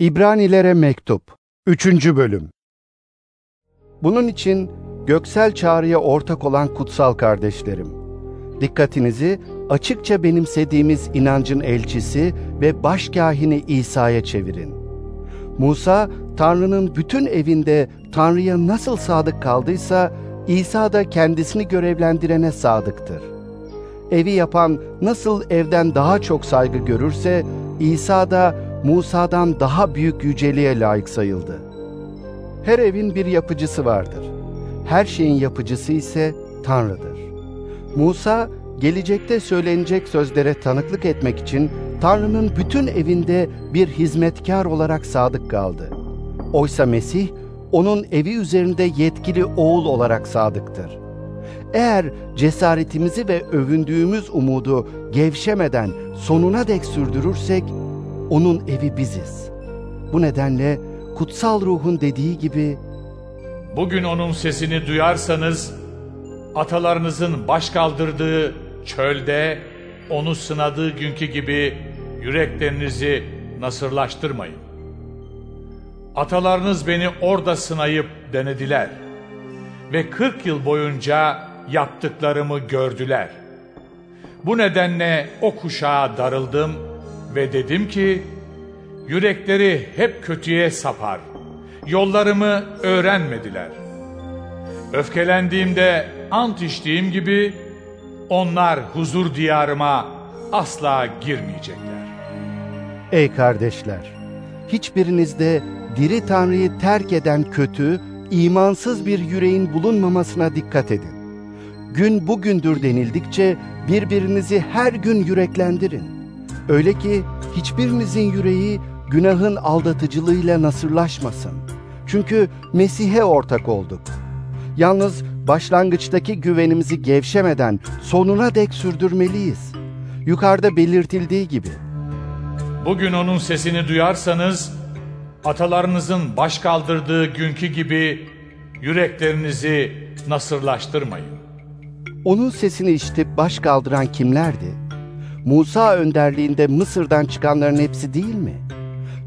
İbranilere Mektup 3. Bölüm Bunun için göksel çağrıya ortak olan kutsal kardeşlerim, dikkatinizi açıkça benimsediğimiz inancın elçisi ve başkahini İsa'ya çevirin. Musa, Tanrı'nın bütün evinde Tanrı'ya nasıl sadık kaldıysa, İsa da kendisini görevlendirene sadıktır. Evi yapan nasıl evden daha çok saygı görürse, İsa da Musa'dan daha büyük yüceliğe layık sayıldı. Her evin bir yapıcısı vardır. Her şeyin yapıcısı ise Tanrı'dır. Musa, gelecekte söylenecek sözlere tanıklık etmek için Tanrı'nın bütün evinde bir hizmetkar olarak sadık kaldı. Oysa Mesih, onun evi üzerinde yetkili oğul olarak sadıktır. Eğer cesaretimizi ve övündüğümüz umudu gevşemeden sonuna dek sürdürürsek, onun evi biziz. Bu nedenle kutsal ruhun dediği gibi Bugün onun sesini duyarsanız atalarınızın baş kaldırdığı çölde onu sınadığı günkü gibi yüreklerinizi nasırlaştırmayın. Atalarınız beni orada sınayıp denediler ve 40 yıl boyunca yaptıklarımı gördüler. Bu nedenle o kuşağa darıldım ve dedim ki, yürekleri hep kötüye sapar, yollarımı öğrenmediler. Öfkelendiğimde ant içtiğim gibi, onlar huzur diyarıma asla girmeyecekler. Ey kardeşler! Hiçbirinizde diri Tanrı'yı terk eden kötü, imansız bir yüreğin bulunmamasına dikkat edin. Gün bugündür denildikçe birbirinizi her gün yüreklendirin. Öyle ki hiçbirinizin yüreği günahın aldatıcılığıyla nasırlaşmasın. Çünkü Mesih'e ortak olduk. Yalnız başlangıçtaki güvenimizi gevşemeden sonuna dek sürdürmeliyiz. Yukarıda belirtildiği gibi. Bugün onun sesini duyarsanız, atalarınızın baş kaldırdığı günkü gibi yüreklerinizi nasırlaştırmayın. Onun sesini işitip baş kaldıran kimlerdi? Musa önderliğinde Mısır'dan çıkanların hepsi değil mi?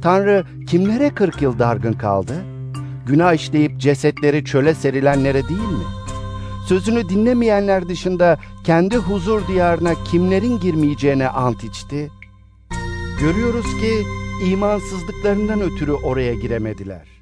Tanrı kimlere 40 yıl dargın kaldı? Günah işleyip cesetleri çöle serilenlere değil mi? Sözünü dinlemeyenler dışında kendi huzur diyarına kimlerin girmeyeceğine ant içti? Görüyoruz ki imansızlıklarından ötürü oraya giremediler.